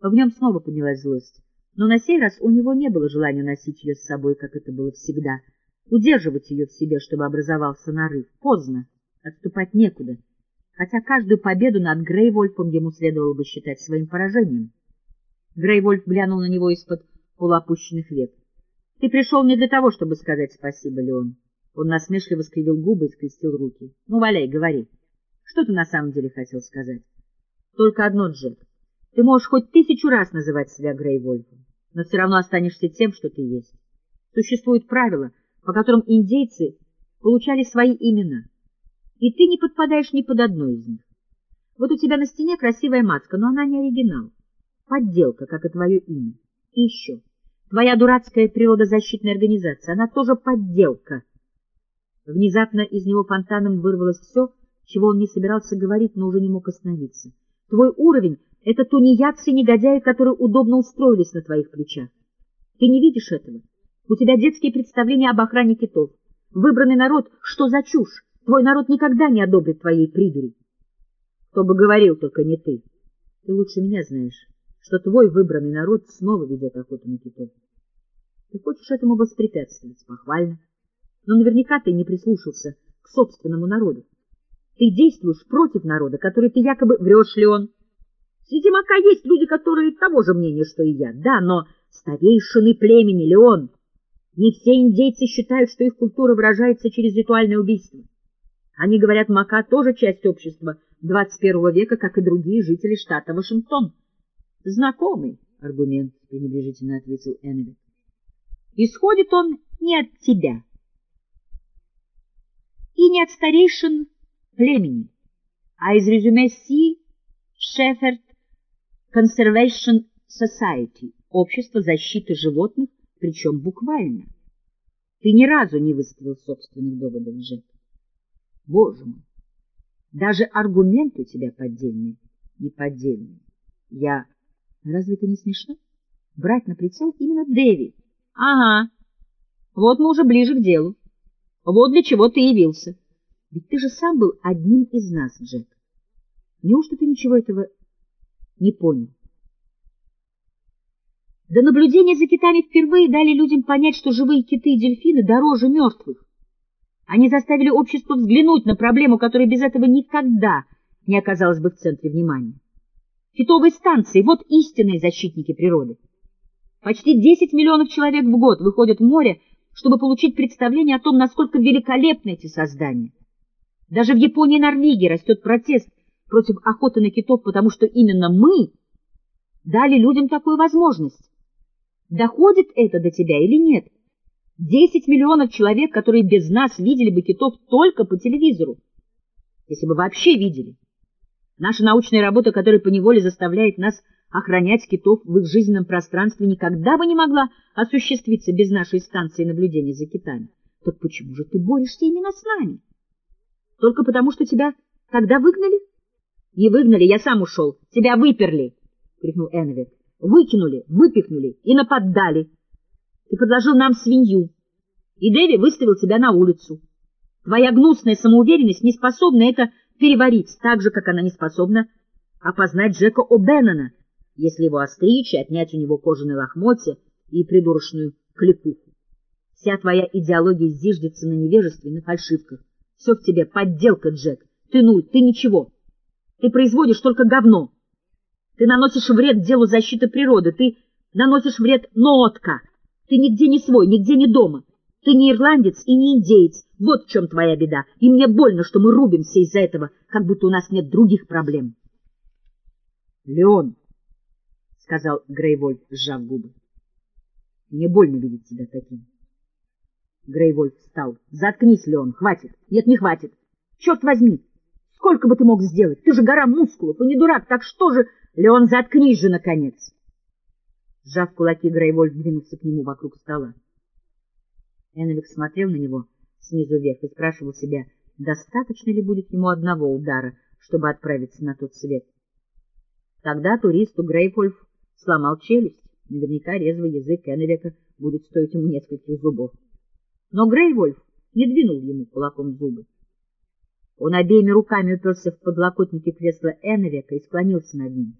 В нем снова поднялась злость, но на сей раз у него не было желания носить ее с собой, как это было всегда, удерживать ее в себе, чтобы образовался нарыв. Поздно, отступать некуда, хотя каждую победу над Грейвольфом ему следовало бы считать своим поражением. Грейвольф глянул на него из-под полуопущенных век. — Ты пришел не для того, чтобы сказать спасибо, Леон. Он насмешливо скривил губы и скрестил руки. — Ну, валяй, говори. Что ты на самом деле хотел сказать? — Только одно, Джек. Ты можешь хоть тысячу раз называть себя Грейвольфом, но все равно останешься тем, что ты есть. Существуют правила, по которым индейцы получали свои имена, и ты не подпадаешь ни под одно из них. Вот у тебя на стене красивая маска, но она не оригинал. Подделка, как и твое имя. И еще. Твоя дурацкая природозащитная организация, она тоже подделка. Внезапно из него фонтаном вырвалось все, чего он не собирался говорить, но уже не мог остановиться. Твой уровень — это тунеядцы-негодяи, которые удобно устроились на твоих плечах. Ты не видишь этого? У тебя детские представления об охране китов. Выбранный народ — что за чушь? Твой народ никогда не одобрит твоей придури. Кто бы говорил, только не ты. Ты лучше меня знаешь что твой выбранный народ снова ведет охоту на китов. Ты хочешь этому воспрепятствовать, похвально, но наверняка ты не прислушался к собственному народу. Ты действуешь против народа, который ты якобы врешь ли он. Среди Мака есть люди, которые того же мнения, что и я. Да, но старейшины племени Леон. Не все индейцы считают, что их культура выражается через ритуальное убийство. Они говорят, Мака тоже часть общества 21 века, как и другие жители штата Вашингтон. — Знакомый аргумент, — пренебрежительно ответил Эннвик. — Исходит он не от тебя и не от старейшин племени, а из резюме Си Шеферд Conservation Society, общество защиты животных, причем буквально. Ты ни разу не выставил собственных доводов, Джек. Боже мой, даже аргумент у тебя поддельный, не поддельный. Я Разве это не смешно? Брать на прицел именно Дэви. Ага. Вот мы уже ближе к делу. Вот для чего ты явился. Ведь ты же сам был одним из нас, Джек. Неужто ты ничего этого не понял? До наблюдения за китами впервые дали людям понять, что живые киты и дельфины дороже мертвых. Они заставили общество взглянуть на проблему, которая без этого никогда не оказалась бы в центре внимания. Китовые станции — вот истинные защитники природы. Почти 10 миллионов человек в год выходят в море, чтобы получить представление о том, насколько великолепны эти создания. Даже в Японии и Норвегии растет протест против охоты на китов, потому что именно мы дали людям такую возможность. Доходит это до тебя или нет? 10 миллионов человек, которые без нас видели бы китов только по телевизору, если бы вообще видели. Наша научная работа, которая поневоле заставляет нас охранять китов в их жизненном пространстве, никогда бы не могла осуществиться без нашей станции наблюдения за китами. Так почему же ты борешься именно с нами? Только потому, что тебя тогда выгнали? Не выгнали, я сам ушел. Тебя выперли, — крикнул Энвик. Выкинули, выпихнули и наподдали. Ты подложил нам свинью, и Дэви выставил тебя на улицу. Твоя гнусная самоуверенность не способна это переварить так же, как она не способна опознать Джека О'Беннона, если его остричь и отнять у него кожаные лохмотья и придурочную клепуху. Вся твоя идеология зиждется на невежестве, на фальшивках. Все в тебе подделка, Джек. Ты нуль, ты ничего. Ты производишь только говно. Ты наносишь вред делу защиты природы, ты наносишь вред Ноотка. Ты нигде не свой, нигде не дома. Ты не ирландец и не индеец. Вот в чем твоя беда. И мне больно, что мы рубимся из-за этого, как будто у нас нет других проблем. — Леон, — сказал Грейвольф, сжав губы, — мне больно видеть тебя таким. Грейвольф встал. — Заткнись, Леон, хватит. Нет, не хватит. Черт возьми, сколько бы ты мог сделать? Ты же гора мускулов и не дурак, так что же... Леон, заткнись же, наконец. Сжав кулаки, Грейвольф двинулся к нему вокруг стола. Эновик смотрел на него снизу вверх и спрашивал себя, достаточно ли будет ему одного удара, чтобы отправиться на тот свет. Тогда туристу Грейфольф сломал челюсть, наверняка резвый язык Эновика будет стоить ему нескольких зубов. Но Грейвольф не двинул ему кулаком зубы. Он обеими руками уперся в подлокотники кресла Эновика и склонился над ним.